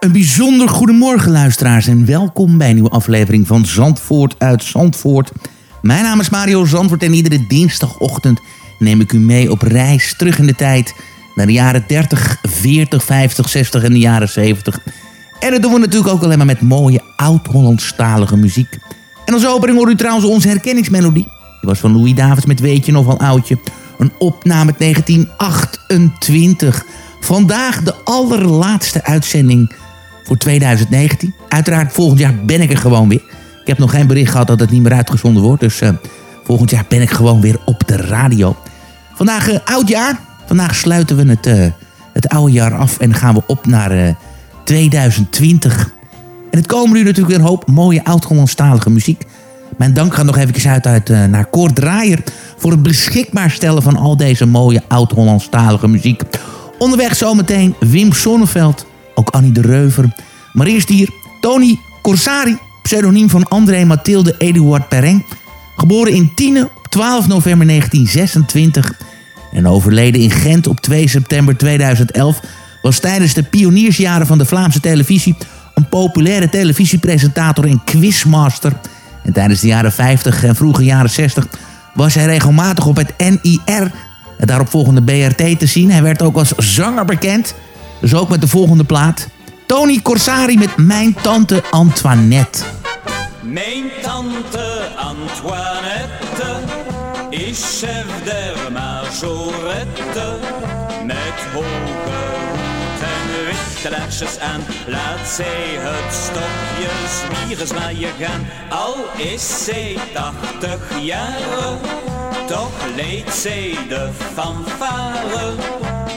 Een bijzonder goedemorgen luisteraars en welkom bij een nieuwe aflevering van Zandvoort uit Zandvoort. Mijn naam is Mario Zandvoort en iedere dinsdagochtend neem ik u mee op reis terug in de tijd naar de jaren 30, 40, 50, 60 en de jaren 70. En dat doen we natuurlijk ook alleen maar met mooie oud-Hollandstalige muziek. En als opening hoort u trouwens onze herkenningsmelodie. Die was van Louis Davids met Weet je nog wel oudje. Een opname uit 1928. Vandaag de allerlaatste uitzending voor 2019. Uiteraard volgend jaar ben ik er gewoon weer. Ik heb nog geen bericht gehad dat het niet meer uitgezonden wordt. Dus uh, volgend jaar ben ik gewoon weer op de radio. Vandaag uh, oud jaar. Vandaag sluiten we het, uh, het oude jaar af en gaan we op naar 2020. En het komen nu natuurlijk weer een hoop mooie oud-Hollandstalige muziek. Mijn dank gaat nog even uit, uit naar Kort Draaier... voor het beschikbaar stellen van al deze mooie oud-Hollandstalige muziek. Onderweg zometeen Wim Sonneveld, ook Annie de Reuver... maar eerst hier Tony Corsari, pseudoniem van André Mathilde Eduard Perrin... geboren in Tiene op 12 november 1926... en overleden in Gent op 2 september 2011... was tijdens de pioniersjaren van de Vlaamse televisie een populaire televisiepresentator en quizmaster. En tijdens de jaren 50 en vroege jaren 60 was hij regelmatig op het NIR, het daaropvolgende BRT, te zien. Hij werd ook als zanger bekend, dus ook met de volgende plaat. Tony Corsari met Mijn Tante Antoinette. Mijn tante Antoinette is chef der majorette laarsjes aan. Laat zij het stokje zwieren zwaaien gaan. Al is zij tachtig jaren, toch leidt zij de fanfare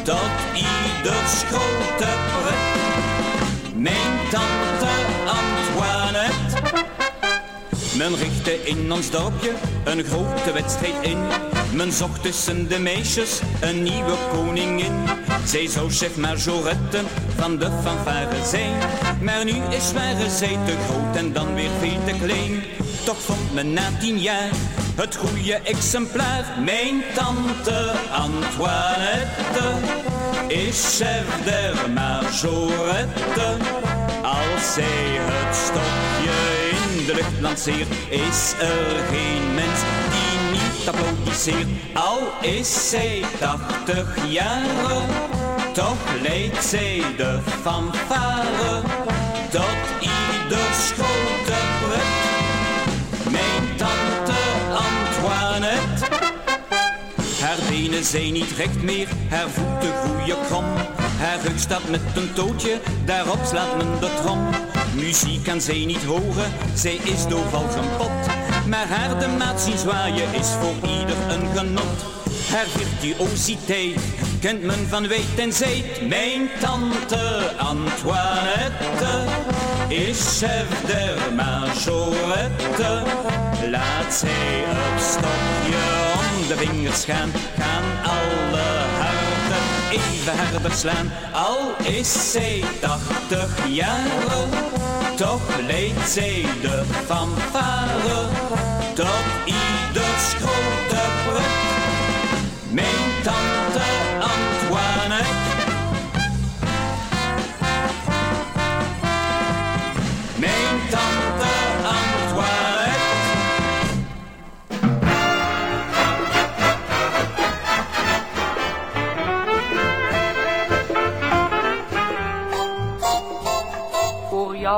tot ieders grote pret. Mijn tante Antoinette men richtte in ons dorpje een grote wedstrijd in. Men zocht tussen de meisjes een nieuwe koningin. Zij zou chef majorette van de fanfare zijn. Maar nu is ware zij te groot en dan weer veel te klein. Toch vond men na tien jaar het goede exemplaar. Mijn tante Antoinette is chef der majorette. Als zij het stokje de lucht lanceert, is er geen mens applaudisseert. Al is zij 80 jaar, toch leidt zij de fanfare tot ieders grote pret. Mijn tante Antoinette, haar benen zijn niet recht meer, haar voeten groeien krom. Haar rug staat met een tootje, daarop slaat men de trom. Muziek kan zij niet horen, zij is doof een pot. Maar haar de maat zien zwaaien is voor ieder een genot. Haar virtuositeit kent men van weet en zijt. Mijn tante Antoinette is chef der majorette. Laat zij het stokje om de vingers gaan, gaan alle harten even harder slaan. Al is zij tachtig jaar toch leidt zij de fanfare tot ieders grote pret. Mijn tante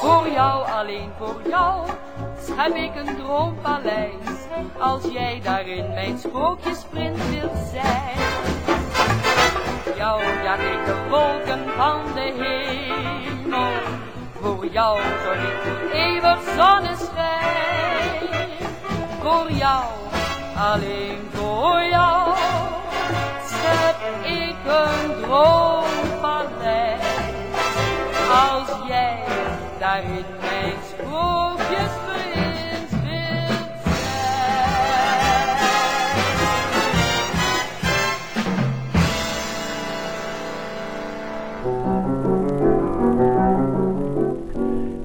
Voor jou, alleen voor jou, heb ik een droompaleis. Als jij daarin mijn sprookjesprins wilt zijn. Jou jaag ik de wolken van de hemel. Voor jou zorg ik voor eeuwig zonneschijn. Voor jou, alleen voor jou, schep ik een droompaleis. Als jij mijn.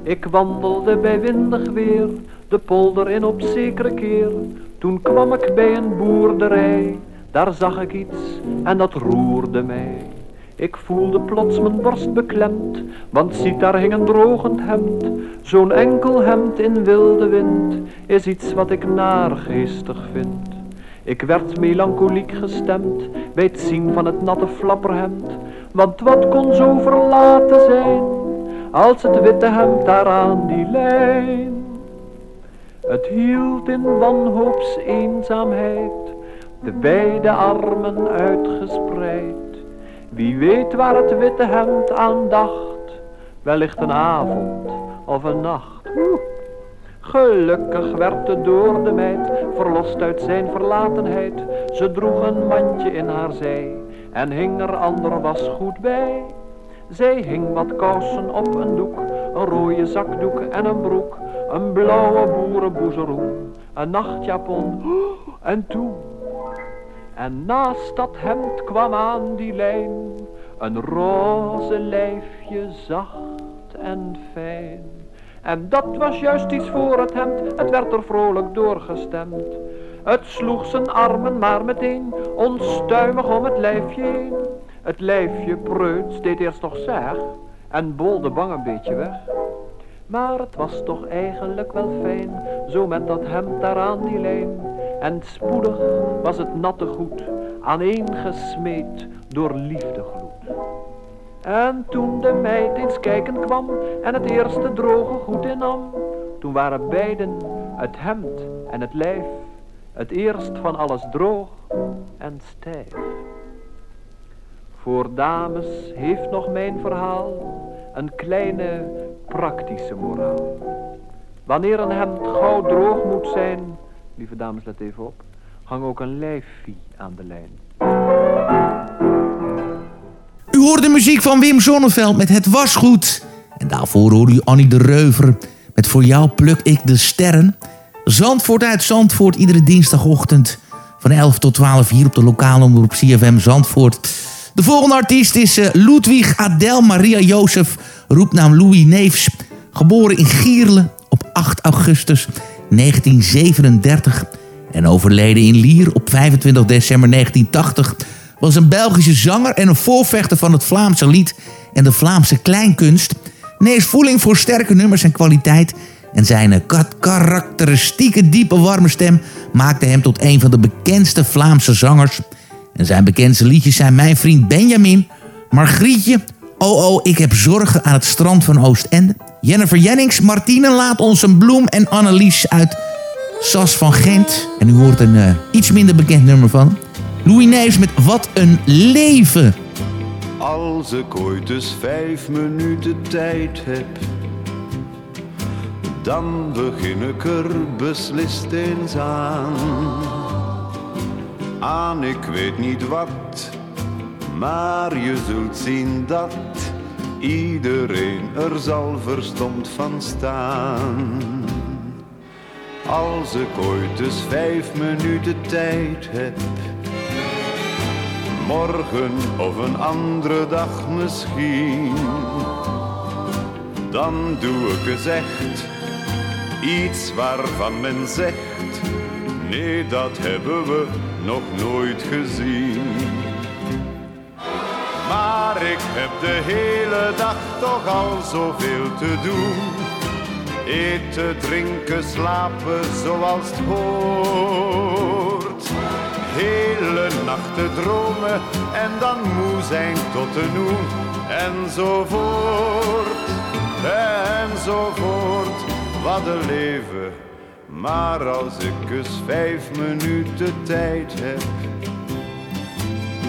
Ik wandelde bij windig weer, de polder in op zekere keer. Toen kwam ik bij een boerderij, daar zag ik iets en dat roerde mij. Ik voelde plots mijn borst beklemd, want ziet daar hing een drogend hemd. Zo'n enkel hemd in wilde wind is iets wat ik naargeestig vind. Ik werd melancholiek gestemd bij het zien van het natte flapperhemd. Want wat kon zo verlaten zijn, als het witte hemd daar aan die lijn. Het hield in wanhoops eenzaamheid de beide armen uitgespreid. Wie weet waar het witte hemd aan dacht, wellicht een avond of een nacht. Gelukkig werd de door de meid verlost uit zijn verlatenheid. Ze droeg een mandje in haar zij en hing er ander was goed bij. Zij hing wat kousen op een doek, een rode zakdoek en een broek, een blauwe boerenboezeroen, een nachtjapon en toen. En naast dat hemd kwam aan die lijn een roze lijfje zacht en fijn. En dat was juist iets voor het hemd, het werd er vrolijk doorgestemd. Het sloeg zijn armen maar meteen onstuimig om het lijfje heen. Het lijfje preuts deed eerst nog zeg en bolde bang een beetje weg. Maar het was toch eigenlijk wel fijn, zo met dat hemd daar aan die lijn. En spoedig was het natte goed aaneengesmeed door liefdegloed. En toen de meid eens kijken kwam en het eerste droge goed innam, toen waren beiden, het hemd en het lijf, het eerst van alles droog en stijf. Voor dames heeft nog mijn verhaal een kleine praktische moraal. Wanneer een hemd gauw droog moet zijn, lieve dames let even op, hang ook een lijfvie aan de lijn. U hoort de muziek van Wim Zonneveld met Het Was Goed. En daarvoor hoorde u Annie de Reuver met Voor jou pluk ik de sterren. Zandvoort uit Zandvoort, iedere dinsdagochtend van 11 tot 12 hier op de lokale omroep CFM Zandvoort. De volgende artiest is uh, Ludwig Adel Maria Jozef, roepnaam Louis Neefs. Geboren in Gierle op 8 augustus 1937 en overleden in Lier op 25 december 1980... was een Belgische zanger en een voorvechter van het Vlaamse lied en de Vlaamse kleinkunst. Neefs voeling voor sterke nummers en kwaliteit... en zijn karakteristieke diepe warme stem maakte hem tot een van de bekendste Vlaamse zangers... En zijn bekendste liedjes zijn Mijn Vriend Benjamin, Margrietje, Oh Oh, ik heb zorgen aan het strand van Oostende. Jennifer Jennings, Martine laat ons een bloem en Annelies uit Sas van Gent. En u hoort een uh, iets minder bekend nummer van. Louis Neefs met Wat een leven. Als ik ooit dus vijf minuten tijd heb, dan begin ik er beslist eens aan aan ik weet niet wat, maar je zult zien dat iedereen er zal verstomd van staan. Als ik ooit eens vijf minuten tijd heb, morgen of een andere dag misschien, dan doe ik echt iets waarvan men zegt, nee dat hebben we nog nooit gezien. Maar ik heb de hele dag toch al zoveel te doen. Eten, drinken, slapen zoals het hoort. Hele nachten dromen en dan moe zijn tot de noen. Enzovoort, enzovoort, wat een leven maar als ik eens vijf minuten tijd heb,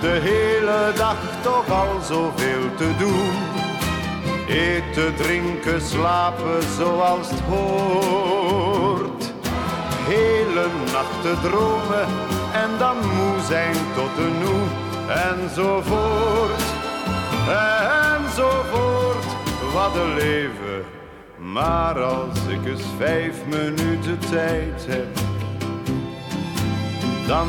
De hele dag toch al zoveel te doen. Eten, drinken, slapen zoals het hoort. Hele nachten dromen en dan moe zijn tot de noe. Enzovoort, enzovoort, wat een leven. Maar als ik eens vijf minuten tijd heb, dan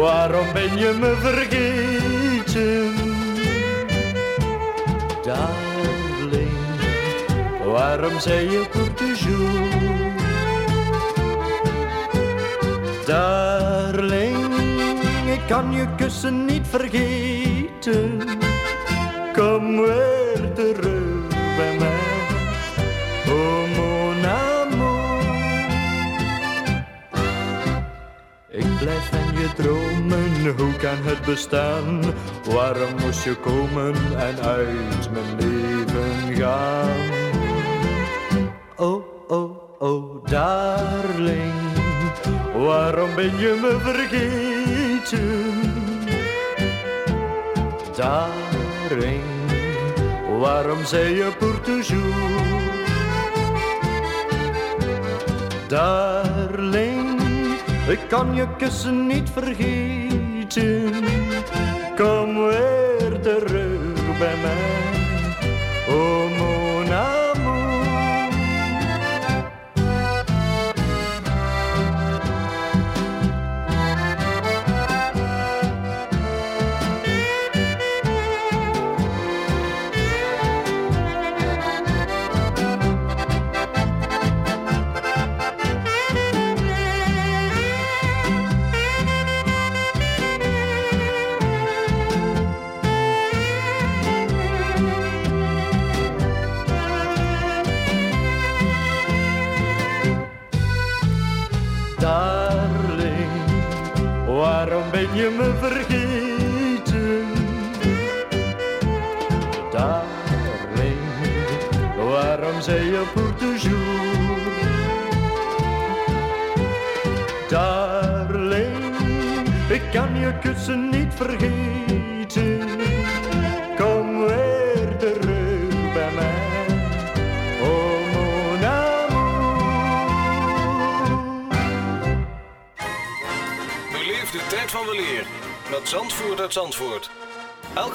Waarom ben je me vergeten? Darling, waarom zei je pour toujours? Darling, ik kan je kussen niet vergeten. Kom weer terug je dromen, hoe kan het bestaan? Waarom moest je komen en uit mijn leven gaan? Oh, oh, oh, darling, waarom ben je me vergeten? Darling, waarom zei je pour toujours? Darling, ik kan je kussen niet vergeten. Kom weer terug bij mij, oh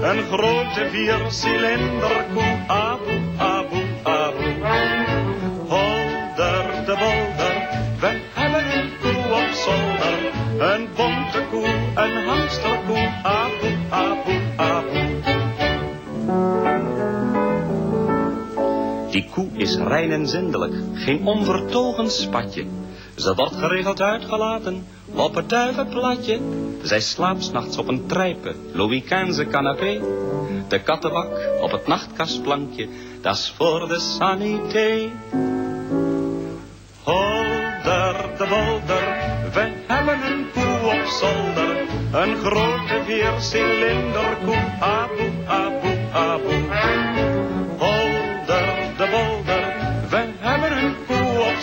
Een grote viercilinder koe, aboe, aboe, aboe. Holder de bolder, we hebben een koe op zolder. Een bonte koe, een hamsterkoe, aboe, aboe, aboe. Die koe is rein en zindelijk, geen onvertogen spatje. Ze wordt geregeld uitgelaten op het duivenplatje. Zij slaapt 's nachts op een trijpe, Louis XV canapé. De kattenbak op het nachtkastplankje, dat is voor de sanité. Holder de bolder, we hebben een koe op zolder. Een grote viercilinder koe, aboe, aboe, aboe. Holder de bolder.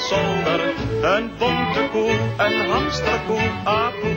zolder. Een bonte koe, een hamsterkoe, aboe,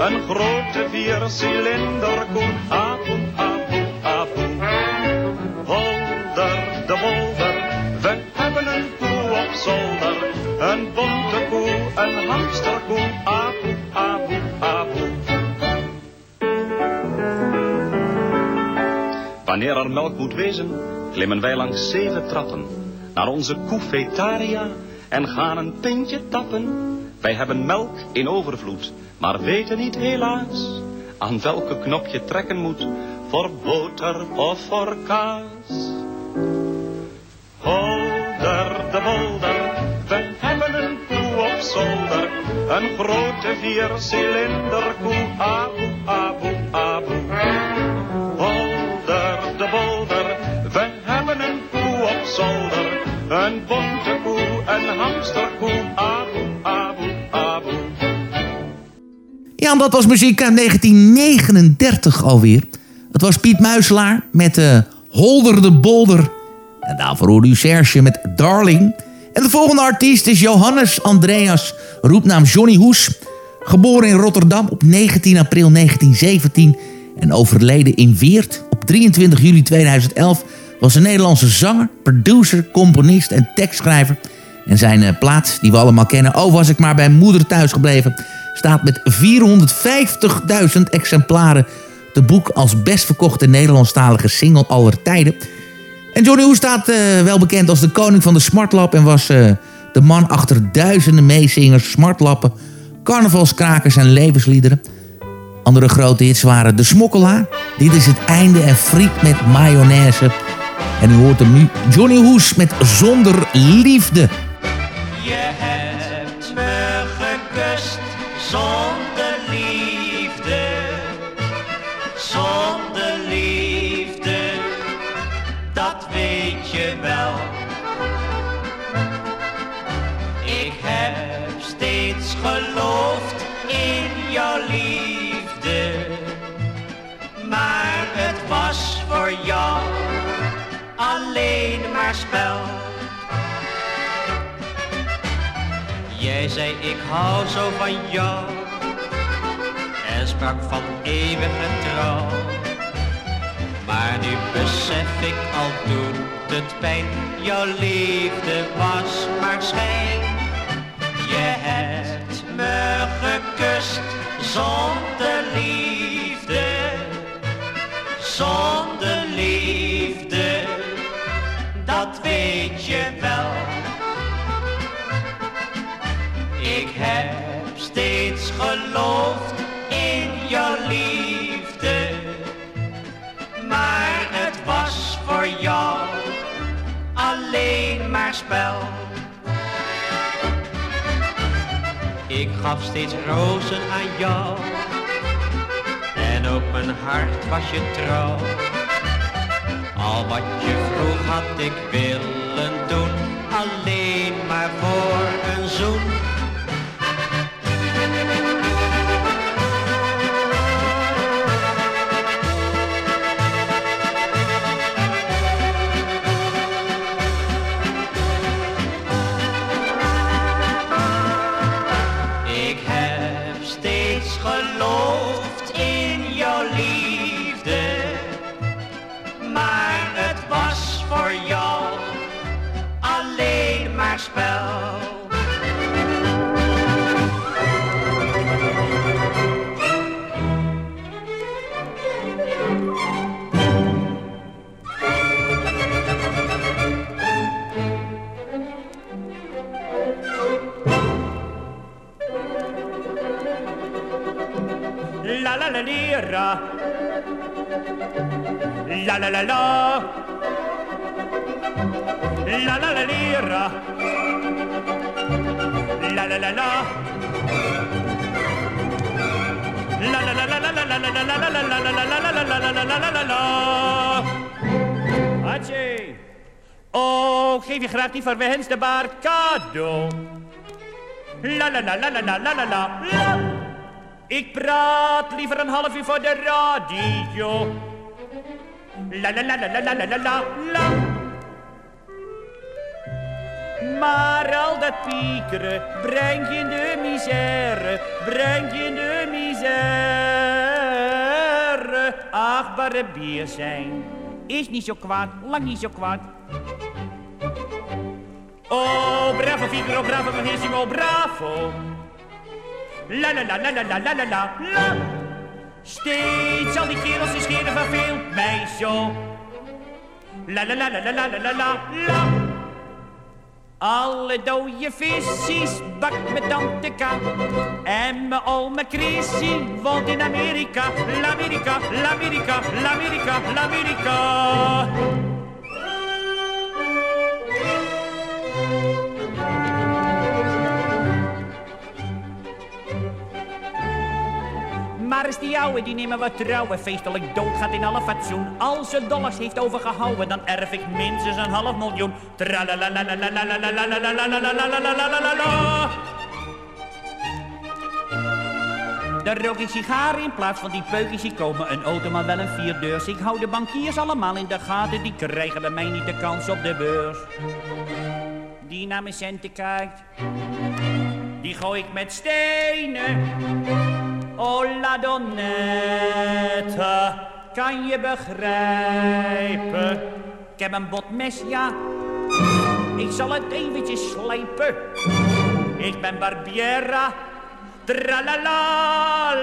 Een grote viercilinder koe, aboe, aboe, aboe. Holder de bolder, we hebben een koe op zolder. Een bonte koe, een hamsterkoe, aboe, aboe, aboe. Wanneer er melk moet wezen, klimmen wij langs zeven trappen naar onze koefetaria en gaan een pintje tappen. Wij hebben melk in overvloed, maar weten niet helaas aan welke knop je trekken moet voor boter of voor kaas. Holder de bolder, we hebben een koe op zolder, een grote viercilinder koe, aboe, aboe, aboe. Holder de bolder, we hebben een koe op zolder, een bonte koe, een hamsterkoe, aboe, Ja, dat was muziek uit 1939 alweer. Het was Piet Muiselaar met uh, Holder de Bolder. En daarvoor hoorde u Serge met Darling. En de volgende artiest is Johannes Andreas, roepnaam Johnny Hoes. Geboren in Rotterdam op 19 april 1917 en overleden in Weert op 23 juli 2011... was een Nederlandse zanger, producer, componist en tekstschrijver... En zijn uh, plaat, die we allemaal kennen... Oh, was ik maar bij moeder thuis gebleven... staat met 450.000 exemplaren te boek als best verkochte Nederlandstalige single aller tijden. En Johnny Hoes staat uh, wel bekend als de koning van de smartlap... en was uh, de man achter duizenden meezingers, smartlappen... carnavalskrakers en levensliederen. Andere grote hits waren De Smokkelaar... Dit is het einde en friet met mayonaise... En u hoort hem nu, Johnny Hoes met Zonder Liefde. Je hebt me gekust zonder liefde, zonder liefde, dat weet je wel. Ik heb steeds geloofd in jouw liefde, maar het was voor jou alleen maar spel. Jij zei ik hou zo van jou en sprak van eeuwige trouw. Maar nu besef ik al doet het pijn, jouw liefde was maar schijn. Je hebt me gekust zonder liefde, zonder liefde, dat weet je wel. Geloofd in jouw liefde, maar het was voor jou alleen maar spel. Ik gaf steeds rozen aan jou en ook mijn hart was je trouw. Al wat je vroeg had ik willen doen, La la la la la la la la la la la la la la. Oh, geef je graag die verwenste baard cadeau. La la la la la la la la la. Ik praat liever een half uur voor de radio. La la la la la la la la la. Maar al dat piekeren brengt je in de misère, brengt je in de misère. Achtbare bier zijn is niet zo kwaad, lang niet zo kwaad. Oh, bravo Figaro, bravo Benissimo, bravo. La la la la la la la la la. Steeds al die kerels die scheren verveelt mij zo. La la la la la la la la la. Alle dode visjes bakt met tante K. En mijn oma Chrissy woont in Amerika. L'Amerika, l'Amerika, l'Amerika, l'Amerika. Maar is die ouwe, die nemen we trouwen. Feestelijk dood gaat in alle fatsoen. Als ze dollars heeft overgehouden, dan erf ik minstens een half miljoen. Daar rook ik sigaar in plaats van die peukjes. Die komen een auto, maar wel een vierdeurs. Ik hou de bankiers allemaal in de gaten. Die krijgen bij mij niet de kans op de beurs. Die naar mijn centen kijkt. Die gooi ik met stenen Oh la donnette, kan je begrijpen? Ik heb een botmes, ja. Ik zal het eventjes slijpen. Ik ben Barbiera. Tralala,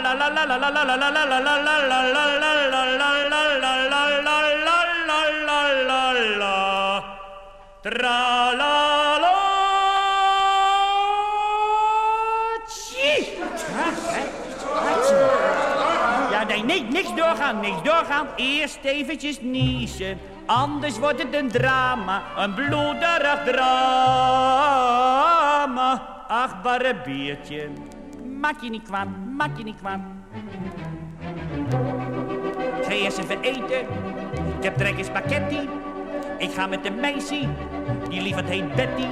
la niks doorgaan, niks doorgaan. Eerst eventjes niezen. Anders wordt het een drama, een bloederig drama. Achtbare biertje. Maak je niet kwaad, maak je niet kwaad. Ga eerst even eten. Ik heb trek in spaghetti. Ik ga met een meisje, die lief het heet Betty.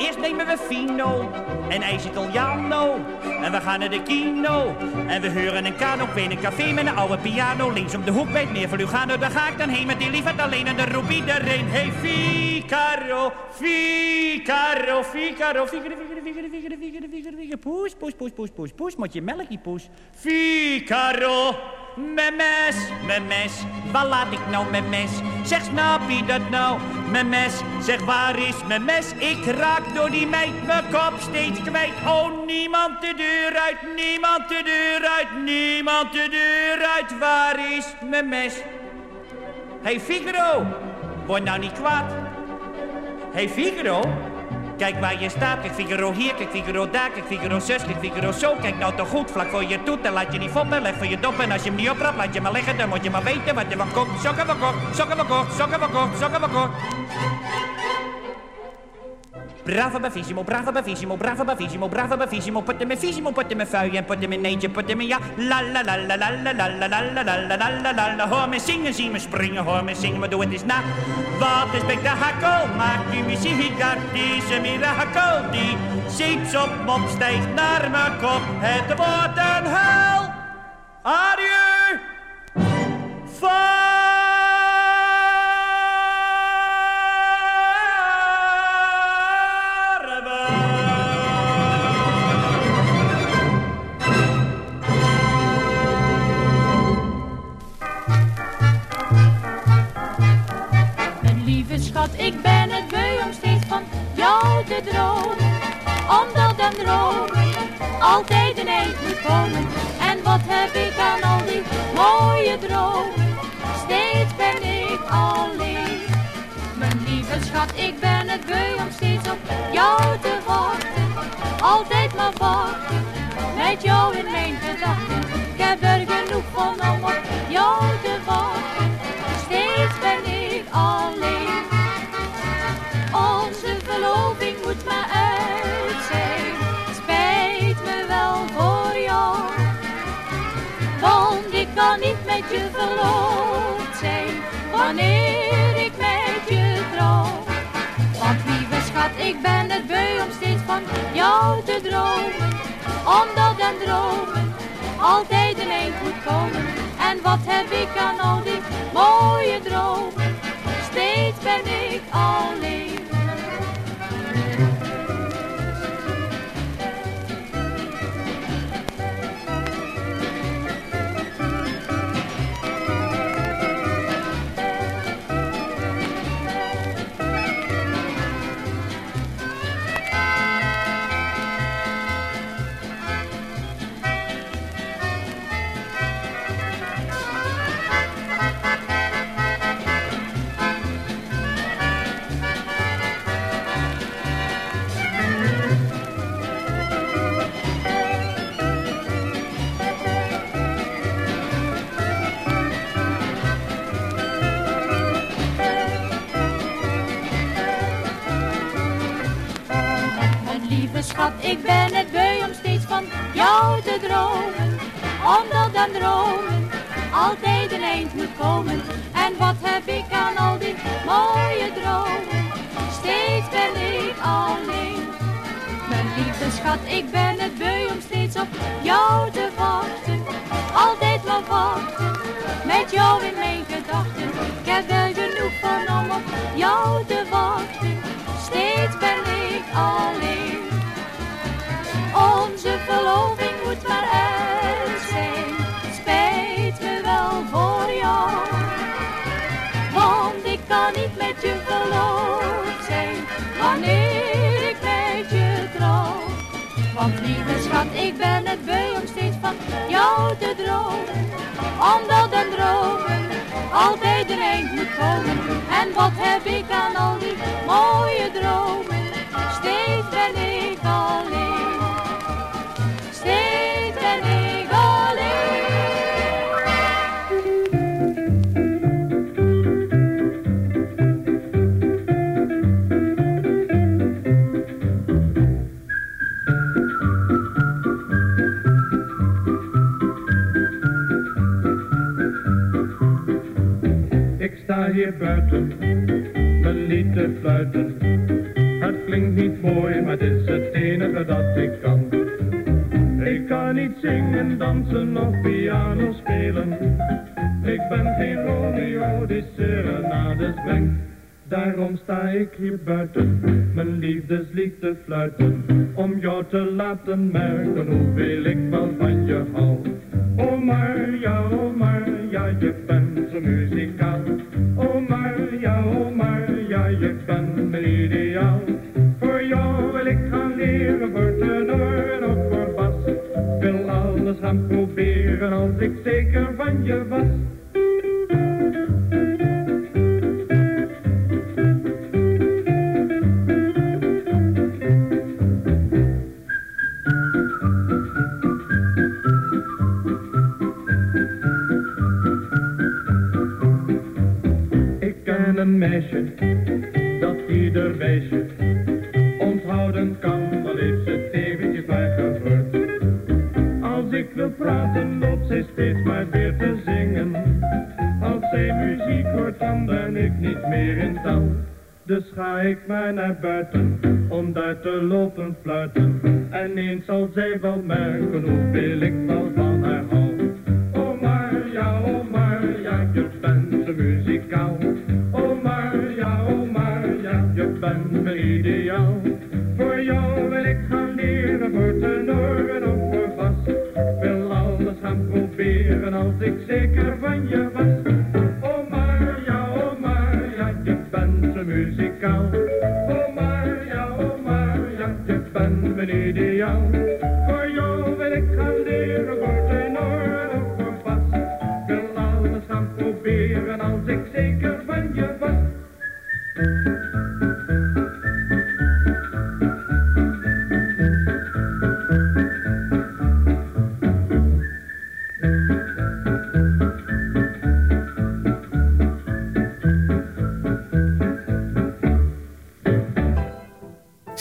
Eerst nemen we Fino en ijs Italiano. En we gaan naar de kino. En we huren een kano in een café met een oude piano. Links om de hoek bij het meer van Lugano. Daar ga ik dan heen met die liefheid alleen. En de roep iedereen. Hey Figaro, Figaro, Figaro, Figaro, Figaro, Figaro, Figaro, Figaro, Figaro. Poes, poes, poes, poes, poes, poes. Moet je melk, die poes. Figaro. Mijn mes, mijn mes, waar laat ik nou mijn mes? Zeg, snap je dat nou? Mijn mes, zeg, waar is mijn mes? Ik raak door die meid mijn kop steeds kwijt. Oh, niemand de deur uit, niemand de deur uit, niemand de deur uit. Waar is mijn mes? Hey Figaro, word nou niet kwaad. Hey Figaro, kijk waar je staat. Kijk Figaro hier, kijk Figaro daar, kijk Figaro zus, kijk Figaro zo. Kijk nou toch goed, vlak voor je toet en laat je niet foppen. Leg voor je dop en als je hem niet oprapt, laat je maar liggen. Dan moet je maar weten wat er van komt. Sokken we kort, sokken we kort, sokken we kort, sokken we kort. Bravo bavissimo, bravo bavissimo, bravo bavissimo, bravo hem in visimo, put hem in fui en put hem in eentje, put hem in ja. La la la la la la la la la la la la la la la la. Hoor me zingen, zie me springen, hoor me zingen, maar doe het eens na. Wat is spektakel, maak nu muziek uit deze mirakel. Die zeepsop mop stijgt naar mijn kop, het wordt een hel. Adieu! Mijn altijd maar voor. Met jou in mijn gedachten, ik heb er genoeg van om op jou te wachten. Steeds ben ik alleen. Onze verloving moet maar uit zijn. Spijt me wel voor jou, want ik kan niet met je verloofd zijn wanneer ik met je trouw. Want lieve schat, ik ben het van jou te dromen, omdat en dromen altijd een eind komen. En wat heb ik aan al die mooie dromen, steeds ben ik alleen. Schat, ik ben het beu om steeds van jou te dromen. Omdat dan dromen altijd een eind moet komen. En wat heb ik aan al die mooie dromen? Steeds ben ik alleen. Mijn lieve schat, ik ben het beu om steeds op jou te wachten. Altijd maar wachten, met jou in mijn gedachten. Ik heb wel genoeg van om op jou te wachten. Steeds ben ik alleen. Onze verloving moet maar uit zijn. Spijt me wel voor jou. Want ik kan niet met je verloofd zijn. Wanneer ik met je trouw. Want lieve schat, ik ben het beu om steeds van jou te dromen. Omdat een dromen altijd een eind moet komen. En wat heb ik aan al die mooie dromen? Steeds ben ik alleen. Hier buiten, mijn lied te fluiten. Het klinkt niet mooi, maar het is het enige dat ik kan. Ik kan niet zingen, dansen of piano spelen. Ik ben geen Romeo die serenades brengt. Daarom sta ik hier buiten, mijn liefdeslied te fluiten. Om jou te laten merken hoeveel ik wel van je hou. Oh Marja, oh Marja, je bent zo muzikaal. Oh Marja, oh Marja, je bent mijn ideaal. Voor jou wil ik gaan leren, voor tenor en ook voor bas. Wil alles gaan proberen als ik zeker van je was. Ik maar naar buiten, om daar te lopen fluiten. En eens zal zij wel merken hoeveel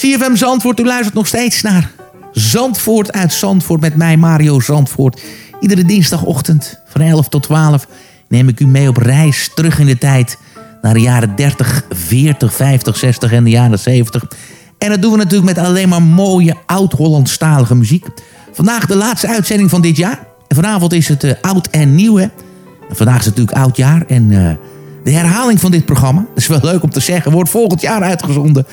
CFM Zandvoort, u luistert nog steeds naar Zandvoort uit Zandvoort met mij Mario Zandvoort. Iedere dinsdagochtend Van 11 tot 12 neem ik u mee op reis terug in de tijd... naar de jaren 30, 40, 50, 60 en de jaren 70. En dat doen we natuurlijk met alleen maar mooie oud-Hollandstalige muziek. Vandaag de laatste uitzending van dit jaar. En vanavond is het uh, oud en nieuw, hè. Vandaag is het natuurlijk oudjaar en... Uh, de herhaling van dit programma, dat is wel leuk om te zeggen, wordt volgend jaar uitgezonden.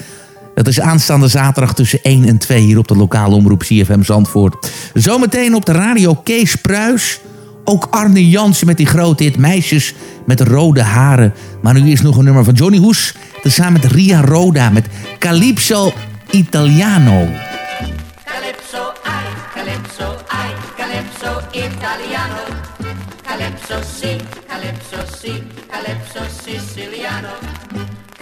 Dat is aanstaande zaterdag tussen 1 en 2 hier op de lokale omroep CFM Zandvoort. Zometeen op de radio Kees Pruis. Ook Arne Jansen met die grote hit Meisjes met rode haren. Maar nu is nog een nummer van Johnny Hoes. Tezamen met Ria Roda met Calypso Italiano. Calypso, ai, calypso, ai, calypso Italiano. Calypso, si, calypso, si, calypso Siciliano.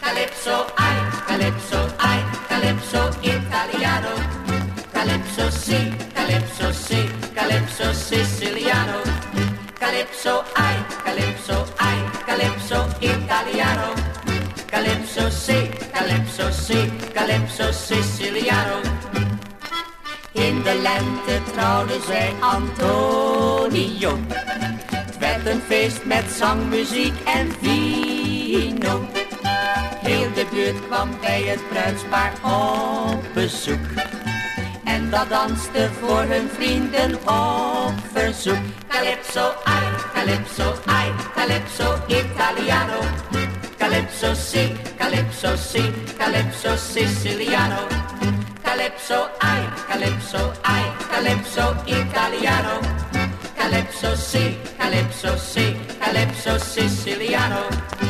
Calypso, ai, calypso, ai, calypso Italiano. Calypso, si, calypso, si, calypso Siciliano. Calypso, ai, calypso, ai, calypso Italiano. Calypso, si, calypso, si, calypso Siciliano. In de lente trouwde zij Antonio. Het werd een feest met zang, muziek en vino. Heel de buurt kwam bij het bruidspaar op bezoek. En dat danste voor hun vrienden op verzoek. Calypso, ai, calypso, ai, calypso Italiano. Calypso, si, calypso, si, calypso Siciliano. Calypso, ai, calypso, ai, calypso Italiano. Calypso, si, calypso, si, calypso Siciliano.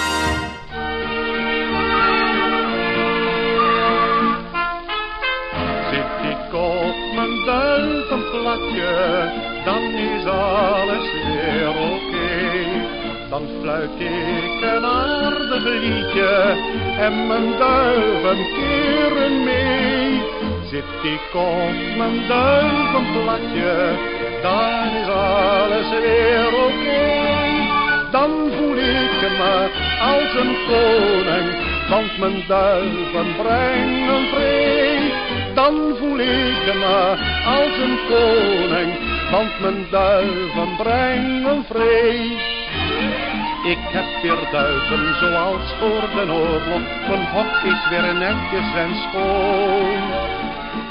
Dan is alles weer oké. Dan fluit ik een aardig liedje en mijn duiven keren mee. Zit ik op mijn duivenplatje, dan is alles weer oké. Dan voel ik me als een koning, want mijn duiven brengen vrede. Dan voel ik me als een koning, want mijn duiven brengen vrede. Ik heb weer duiven zoals voor de oorlog, mijn hok is weer netjes en schoon.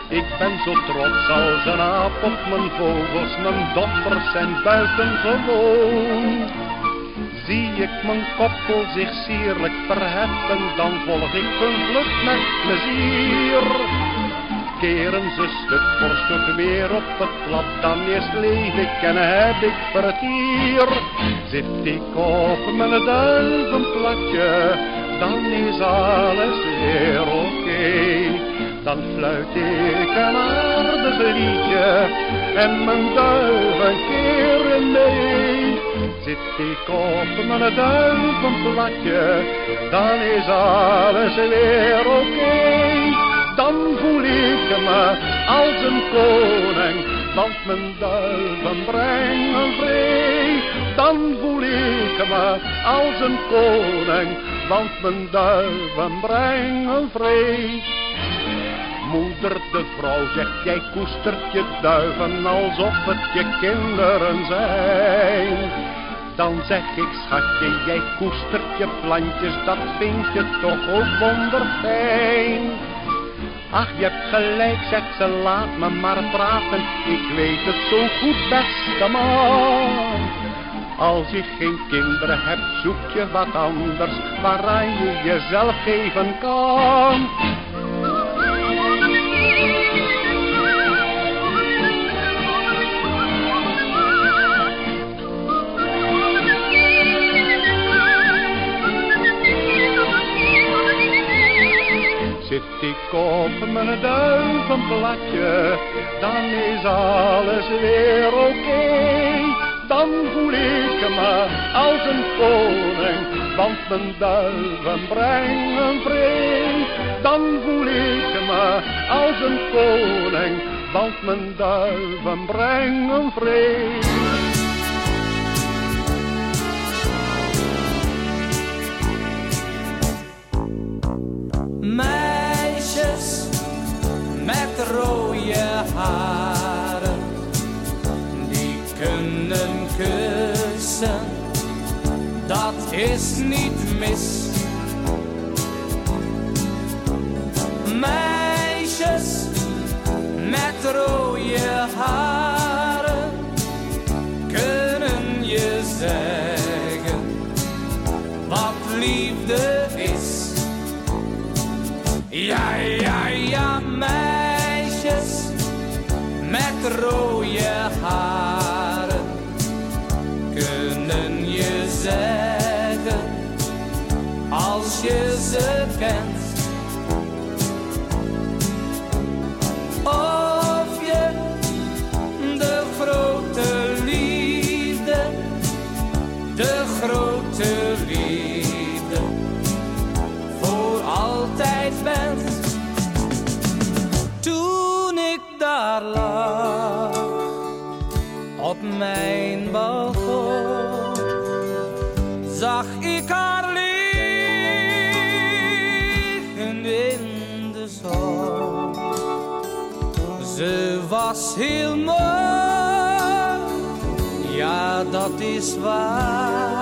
Ik ben zo trots als een aap op mijn vogels, mijn dochters zijn buitengewoon. Zie ik mijn koppel zich sierlijk verheffen, dan volg ik hun vlucht met plezier. Keren ze stuk voor stuk weer op het plat. Dan eerst leef ik en heb ik vertier. Zit ik op mijn duivenplatje, dan is alles weer oké. Dan fluit ik een aardig liedje en mijn duiven keren mee. Zit ik op mijn duivenplatje, dan is alles weer oké. Dan voel ik me als een koning, want mijn duiven brengen vrij. Dan voel ik me als een koning, want mijn duiven brengen vrij. Moeder de vrouw zegt, jij koestert je duiven alsof het je kinderen zijn. Dan zeg ik, schatje, jij koestert je plantjes, dat vind je toch ook wonderfijn. Ach, je hebt gelijk, zegt ze, laat me maar praten, ik weet het zo goed, beste man. Als je geen kinderen hebt, zoek je wat anders, waaraan je jezelf geven kan. Zit ik op mijn duivenplatje, dan is alles weer oké. Dan voel ik me als een koning, want mijn duiven brengen vrede. Dan voel ik me als een koning, want mijn duiven brengen vrede. Meisjes met rode haren, kunnen je zeggen wat liefde is. Ja, ja, ja, meisjes met rode als was heel mooi, ja dat is waar.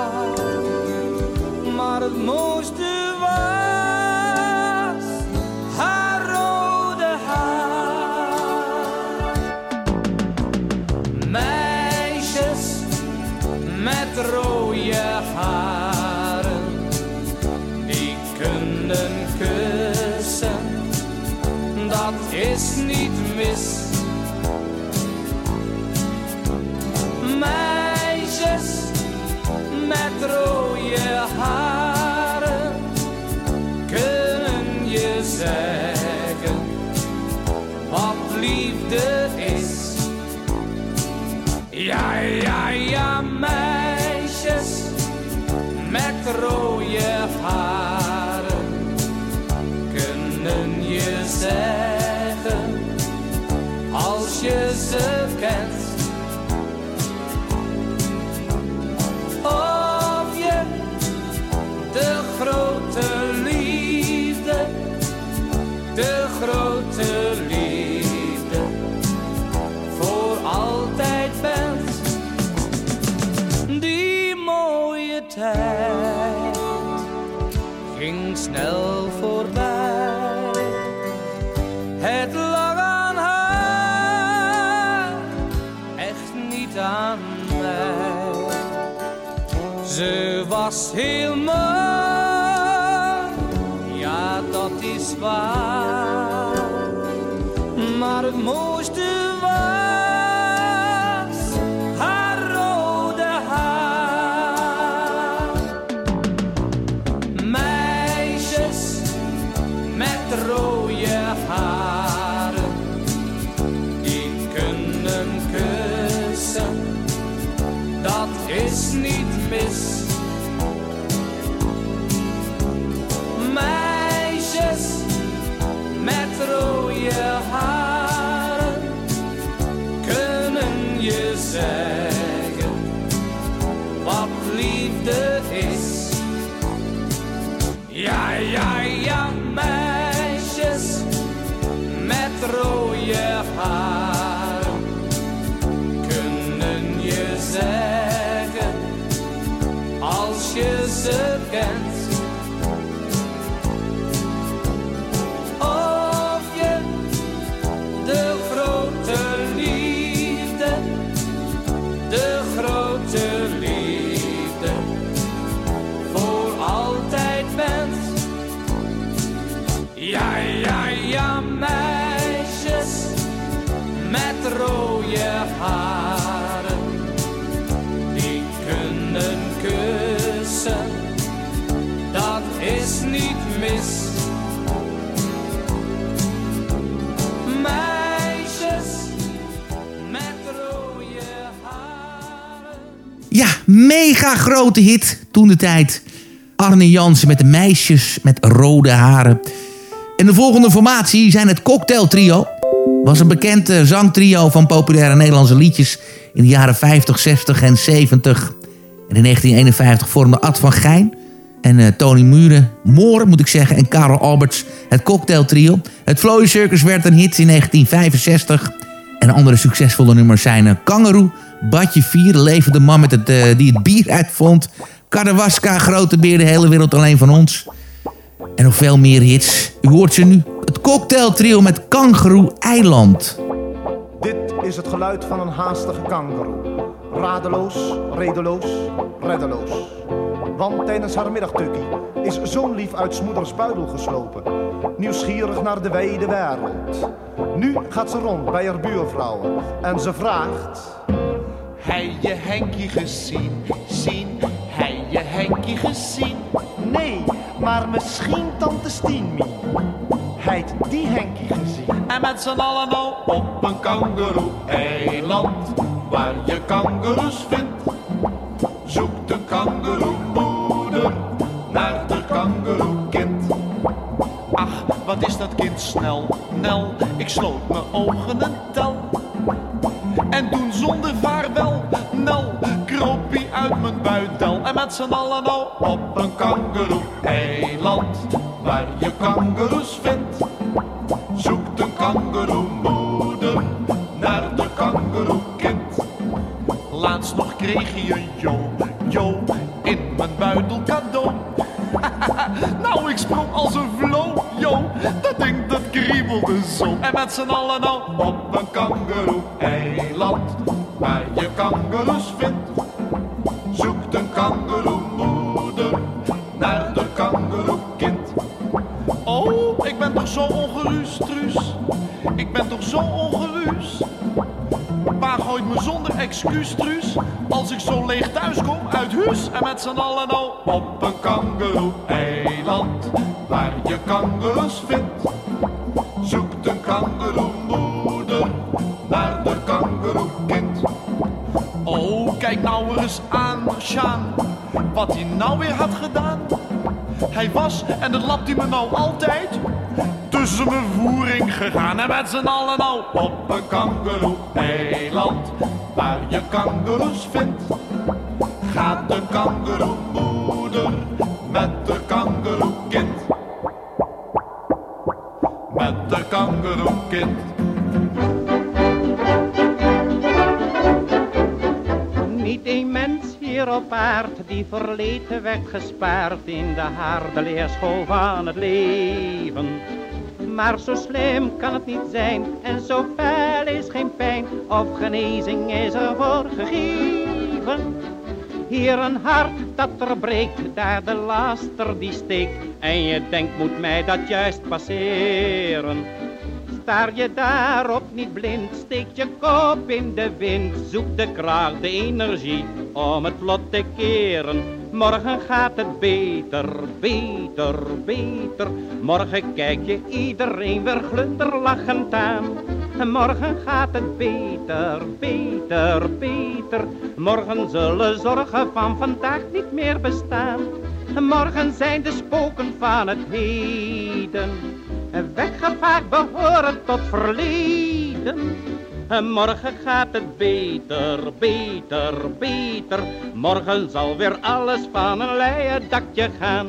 Met Ze was mega grote hit toen de tijd. Arne Jansen met de meisjes met rode haren. En de volgende formatie zijn het Cocktail Trio. Was een bekend eh, zangtrio van populaire Nederlandse liedjes in de jaren 50, 60 en 70. En in 1951 vormden Ad van Gijn en eh, Tony Muren, Moor moet ik zeggen, en Karel Alberts het Cocktail Trio. Het Flowy Circus werd een hit in 1965. En andere succesvolle nummers zijn eh, Kangaroo, Badje 4, Levende Man met het, eh, die het bier uitvond. Kadawaska, Grote Beer, de hele wereld alleen van ons. En nog veel meer hits. U hoort ze nu. Het Cocktail Trio met Kangaroo Eiland. Dit is het geluid van een haastige kangoeroe. Radeloos, redeloos, reddeloos. Want tijdens haar middagtukkie is zo'n lief uit moeders buidel geslopen. Nieuwsgierig naar de wijde wereld. Nu gaat ze rond bij haar buurvrouwen en ze vraagt... Hij je Henkie gezien, zien, hij je Henkie gezien? Nee, maar misschien tante Stienmie. Heid die Henkie gezien. En met z'n allen al op een kangeroe-eiland, waar je kangeroes vindt. Zoekt een kangeroemoeder naar de kangeroekind. Ach, wat is dat kind snel, Nel, ik sloot mijn ogen en tel. En toen zonder vaarwel, Nel, kroop hij uit mijn buidel. En met z'n allen al op een kangeroe-eiland, waar je kangeroes vindt. Zoekt een kangeroemoeder naar de kangeroekind. Laatst nog kreeg hij een jo, En met z'n allen al op een kangeroe-eiland, waar je kangeroes vindt. Zoekt een kangeroemoeder naar de kangeroekind. Oh, ik ben toch zo ongerust, Truus. Ik ben toch zo ongerust. Pa gooit me zonder excuus, Truus. Als ik zo leeg thuis kom uit huis. En met z'n allen al op een kangeroe-eiland. Waar je kangeroes vindt. Hij nou weer had gedaan. Hij was, en dat lapt hij me nou altijd, tussen mijn voering gegaan. En met z'n allen nou op een kangeroe-eiland, waar je kangeroes vindt. Werd gespaard in de harde leerschool van het leven. Maar zo slim kan het niet zijn en zo fel is geen pijn of genezing is er voor gegeven. Hier een hart dat er breekt, daar de laster die steekt en je denkt moet mij dat juist passeren. Staar je daarop niet blind, steek je kop in de wind. Zoek de kracht, de energie om het vlot te keren. Morgen gaat het beter, beter, beter. Morgen kijk je iedereen weer glunderlachend aan. Morgen gaat het beter, beter, beter. Morgen zullen zorgen van vandaag niet meer bestaan. Morgen zijn de spoken van het heden. Weggevaagd behoren tot verleden. Morgen gaat het beter, beter, beter. Morgen zal weer alles van een leien dakje gaan.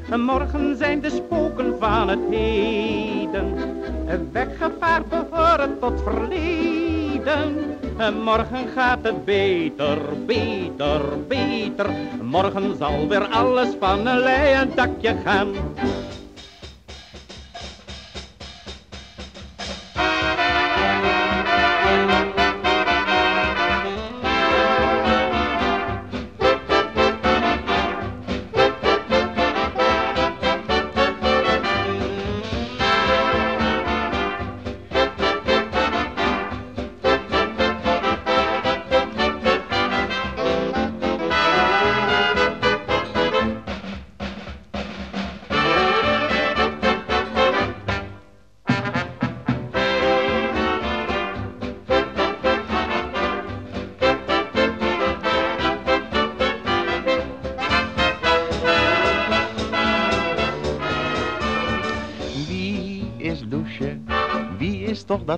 Morgen zijn de spoken van het heden. Weggevaard behoren tot verleden. Morgen gaat het beter, beter, beter. Morgen zal weer alles van een leien dakje gaan.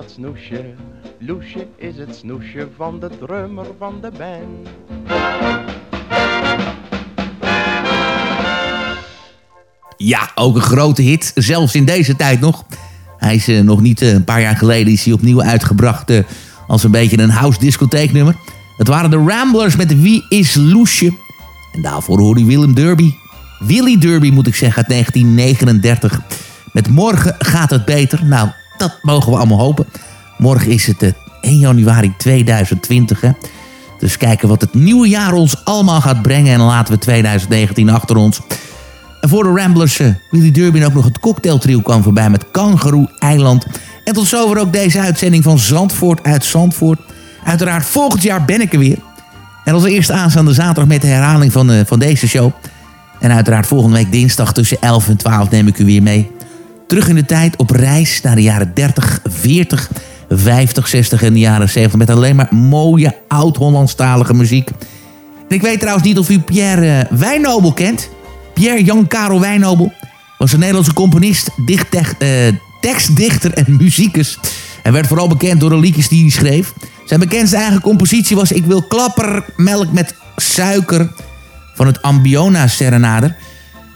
Dat? Loesje is het snoesje van de drummer van de band. Ja, ook een grote hit. Zelfs in deze tijd nog. Hij is eh, nog niet eh, een paar jaar geleden is hij opnieuw uitgebracht eh, als een beetje een house discotheeknummer. Het waren de Ramblers met Wie is Loesje? En daarvoor hoorde je Willem Derby. Willy Derby moet ik zeggen uit 1939. Met Morgen gaat het beter. Nou, dat mogen we allemaal hopen. Morgen is het eh, 1 januari 2020 hè. Dus kijken wat het nieuwe jaar ons allemaal gaat brengen. En laten we 2019 achter ons. En voor de Ramblers, uh, Willy Durbin ook nog het cocktailtrio kwam voorbij met Kangaroo Eiland. En tot zover ook deze uitzending van Zandvoort uit Zandvoort. Uiteraard volgend jaar ben ik er weer. En als eerste aanstaande zaterdag met de herhaling van, uh, van deze show. En uiteraard volgende week dinsdag tussen 11 en 12 neem ik u weer mee. Terug in de tijd op reis naar de jaren 30, 40, 50, 60 en de jaren 70. Met alleen maar mooie oud-Hollandstalige muziek. Ik weet trouwens niet of u Pierre uh, Wijnobel kent. Pierre Jan Karel Wijnobel was een Nederlandse componist, dicht, uh, tekstdichter en muzikus. Hij werd vooral bekend door de liedjes die hij schreef. Zijn bekendste eigen compositie was Ik wil klappermelk met suiker van het Ambiona Serenader.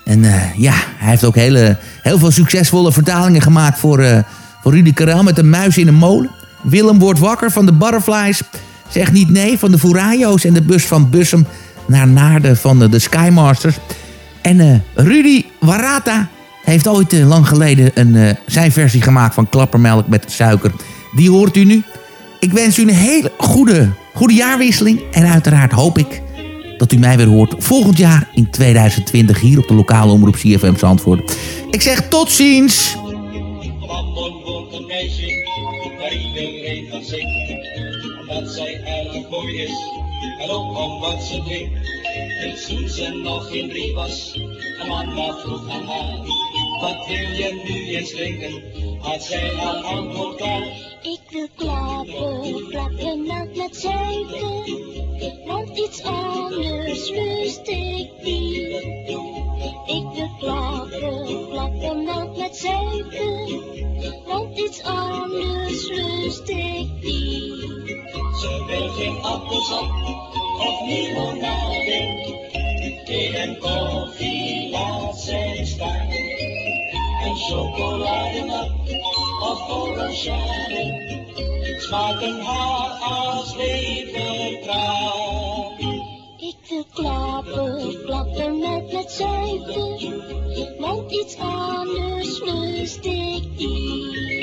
En uh, ja, hij heeft ook hele, heel veel succesvolle vertalingen gemaakt voor, uh, voor Rudy Karel met een muis in een molen. Willem wordt wakker van de Butterflies. Zeg niet nee van de Furayo's en de bus van Bussum naar Naarden van de, de Skymasters. En uh, Rudy Warata heeft ooit lang geleden een, zijn versie gemaakt van klappermelk met suiker. Die hoort u nu. Ik wens u een hele goede, goede jaarwisseling. En uiteraard hoop ik dat u mij weer hoort volgend jaar in 2020 hier op de lokale omroep CFM Zandvoort. Ik zeg tot ziens! Wat wil je nu eens drinken? Had zij haar antwoord al. Ik wil klappen, klappen melk met suiker. Want iets anders lust ik niet. Ik wil klappen, klappen melk met suiker. Want iets anders lust ik niet. Ze wil geen appelsap of limonade. Thee en koffie laat zij staan. En chocoladenap of orangeade. Smaken haar als levertraan. Ik wil klappen, klappen met met suiker. Want iets anders lust ik niet.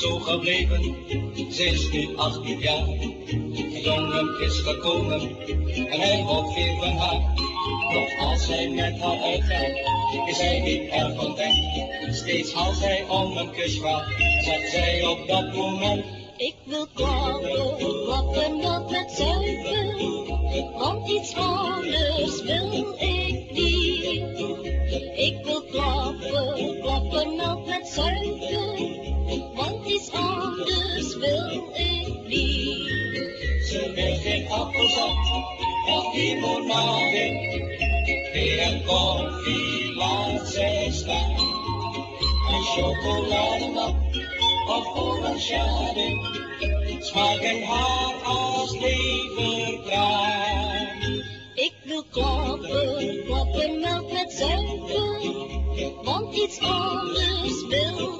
Zo gebleven, ze is nu 18 jaar. De jongen is gekomen en hij veel van haar. Doch als hij met haar uitgaat, is hij niet erg content. Steeds als hij om een kus vraagt, zegt zij op dat moment. Ik wil klappen, klappen dat met suiker. Want iets anders wil ik appelsap of limonade. Thee en koffie laat zij staan. En chocoladenap of orangeade. Smaken haar als levertraan. Ik wil klappen, klappen melk met suiker. Want iets anders wil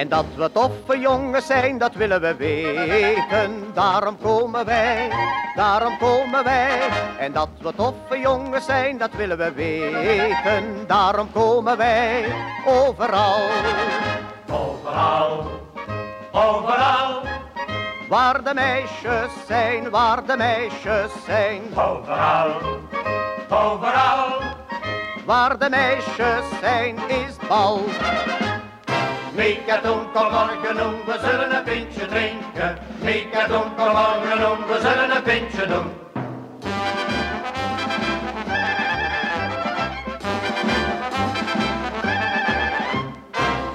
En dat we toffe jongens zijn, dat willen we weten. Daarom komen wij, daarom komen wij. En dat we toffe jongens zijn, dat willen we weten. Daarom komen wij overal. Overal, overal. Waar de meisjes zijn, waar de meisjes zijn. Overal, overal. Waar de meisjes zijn, is bal. Meekatoen, kom morgen doen, we zullen een pintje drinken. Meekatoen, kom morgen doen, we zullen een pintje doen.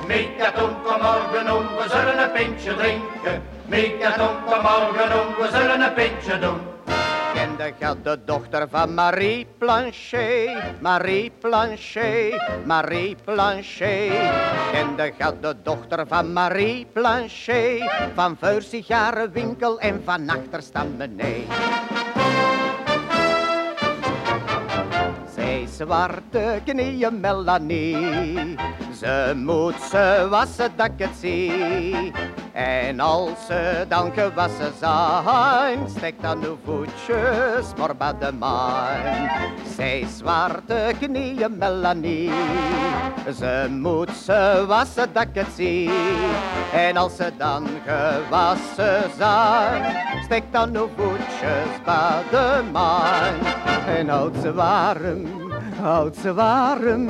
Meekatoen, kom morgen doen, we zullen een pintje drinken. Meekatoen, kom morgen doen, we zullen een pintje doen. Kende gaat de dochter van Marie Planchet, Marie Planchet, Marie Planchet. Kende gaat de dochter van Marie Planchet, van vuursigarenwinkel en van achterstand beneden. Zij zwarte knieën Melanie, ze moet ze wassen dat ik het zie. En als ze dan gewassen zijn, steekt dan uw voetjes maar bij de maan. Zij zwarte knieën Melanie, ze moet ze wassen dat ik het. En als ze dan gewassen zijn, steekt dan uw voetjes bij de maan. En houdt ze warm, houdt ze warm,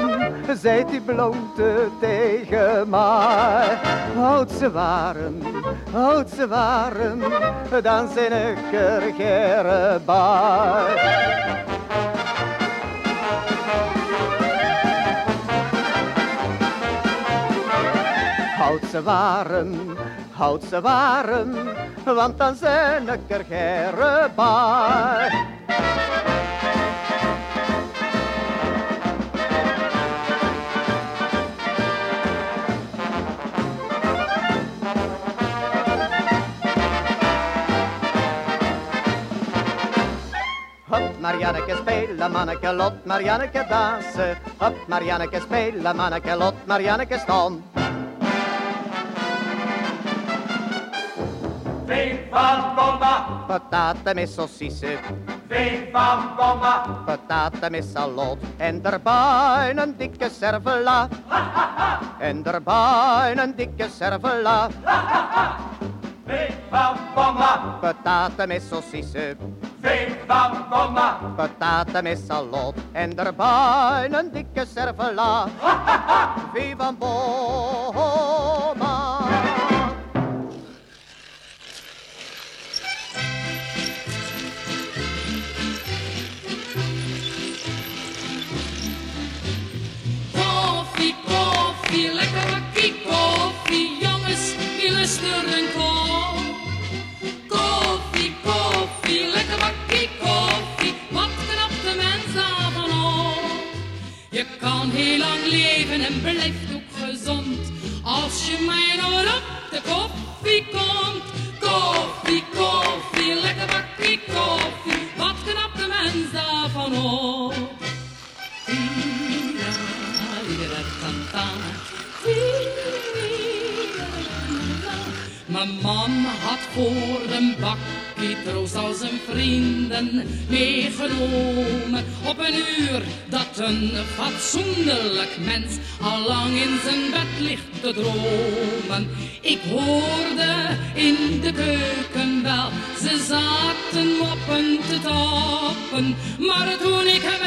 zijt die blonde tegen mij. Houdt ze warm, houdt ze warm, dan zijn ik er gere bij. Houd ze warm, houd ze warm, want dan zijn ik er gere bij. Marianneke spelen, manneke lot, Marianneke dansen. Hop, Marianneke spelen, manneke lot, Marianneke stom. Veen van bomba, Pataten met saucissen, veen van bomba. pataten met salot. En daarbij een dikke servela. En daarbij een dikke servela. Veen van bomba, Pataten met saucissen, veen van bomba. pataten met salot. En daarbij een dikke servela. Viva bomba. Koffie, koffie, lekker bakkie koffie, jongens, wie lust er een? Koffie, kan heel lang leven en blijft ook gezond, als je mij nou op de koffie komt. Koffie, koffie, lekker bakkie koffie, wat knapt de mens daarvan op? Mijn mam had voor een bakkie troost al zijn vrienden meegenomen. Op een uur dat een fatsoenlijk mens al lang in zijn bed ligt te dromen. Ik hoorde in de keuken wel, ze zaten moppen te tappen. Maar toen ik met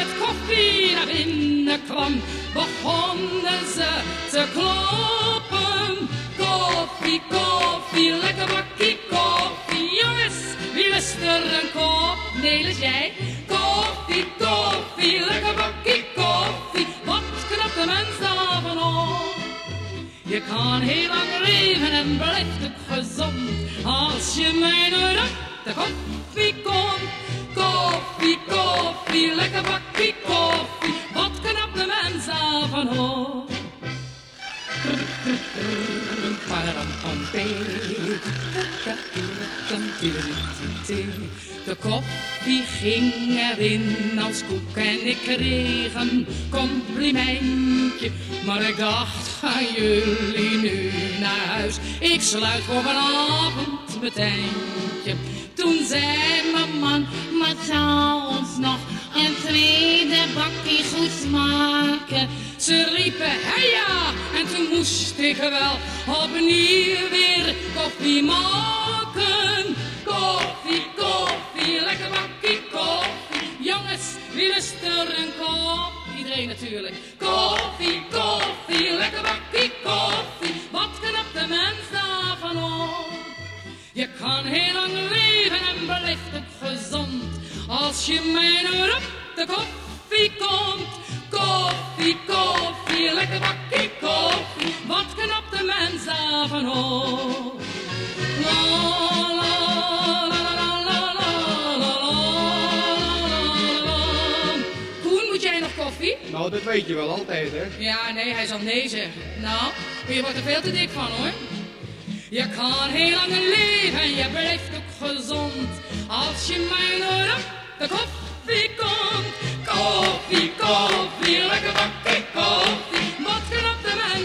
kreeg een complimentje. Maar ik dacht, gaan jullie nu naar huis? Ik sluit voor vanavond mijn tentje. Toen zei mijn man, maar zou ons nog een tweede bakje goed maken. Ze riepen, ja, en toen moest ik wel